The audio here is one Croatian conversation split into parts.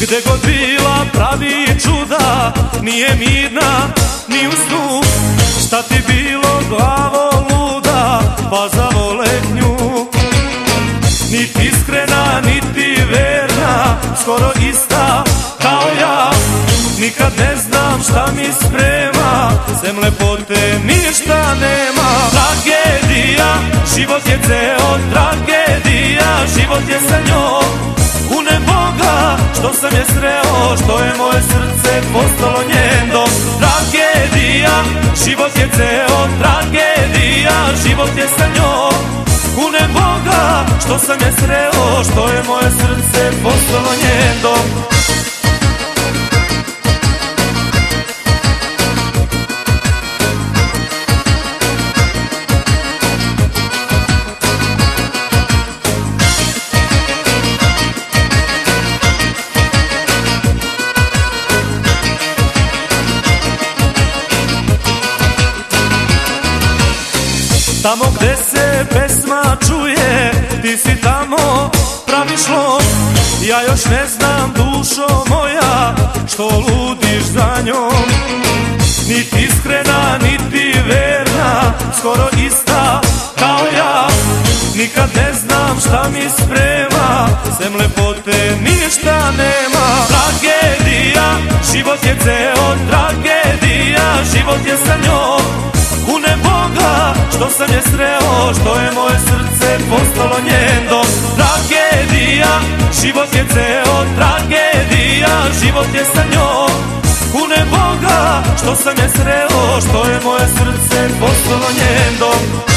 Gde god bila pravi čuda Nije mirna ni u snu Šta ti bilo glavo luda Pa za boletnju. Niti iskrena, niti verna Skoro ista kao ja Nikad ne znam šta mi sprema Zemle pod što sam je sreo, što je moje srce postalo njen dom Tragedija, život je ceo. Tragedija, život je sa njom. Kune Boga, što sam je sreo, što je moje srce postalo Tamo gde se pesma čuje Ti si tamo praviš lom Ja još ne znam dušo moja Što ludiš za njom. Niti iskrena, niti verna Skoro ista kao ja. Nikad ne znam šta mi sprema Sem lepote ništa nema. Tragedija, život je ceo tragedija Život je sa sam je sreo Što je moje srce postalo njen dom Tragedija, život je ceo tragedija Život je sa njom. Kune Boga što sam je sreo Što je moje srce postalo njen dom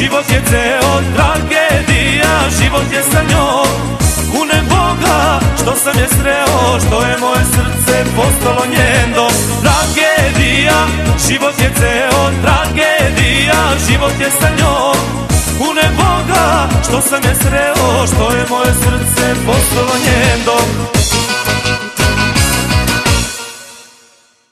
Život je ceo tragedija, život je sa njom. Kunem Boga što sam je sreo, što je moje srce postalo njen dom Tragedija, život je ceo tragedija, život je sa njom. Kunem Boga što sam je sreo, što je moje srce postalo